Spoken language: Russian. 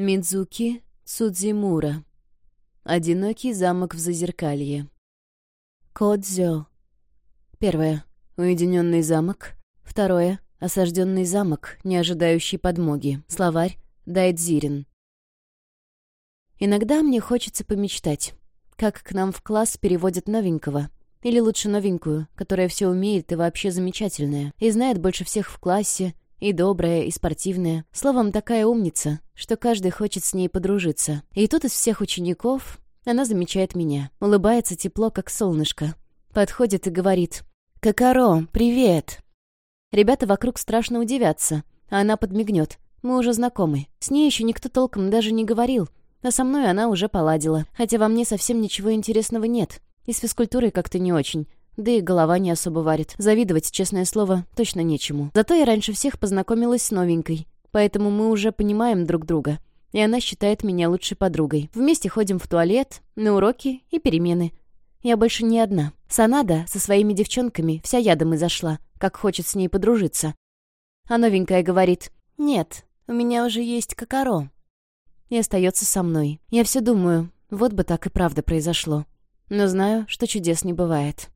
Мидзуки Цудзимура. Одинокий замок в Зазеркалье. Кодзё. Первое. Уединенный замок. Второе. Осажденный замок, не ожидающий подмоги. Словарь. Дайдзирин. Иногда мне хочется помечтать, как к нам в класс переводят новенького. Или лучше новенькую, которая все умеет и вообще замечательная, и знает больше всех в классе, и добрая, и спортивная. Словом, такая умница, что каждый хочет с ней подружиться. И тут из всех учеников она замечает меня. Улыбается тепло, как солнышко. Подходит и говорит «Кокоро, привет!» Ребята вокруг страшно удивятся, а она подмигнет. Мы уже знакомы. С ней еще никто толком даже не говорил. А со мной она уже поладила. Хотя во мне совсем ничего интересного нет. И с физкультурой как-то не очень. Да и голова не особо варит. Завидовать, честное слово, точно нечему. Зато я раньше всех познакомилась с новенькой. Поэтому мы уже понимаем друг друга. И она считает меня лучшей подругой. Вместе ходим в туалет, на уроки и перемены. Я больше не одна. Санада со своими девчонками вся ядом изошла, как хочет с ней подружиться. А новенькая говорит, «Нет, у меня уже есть кокоро». И остается со мной. Я все думаю, вот бы так и правда произошло. Но знаю, что чудес не бывает.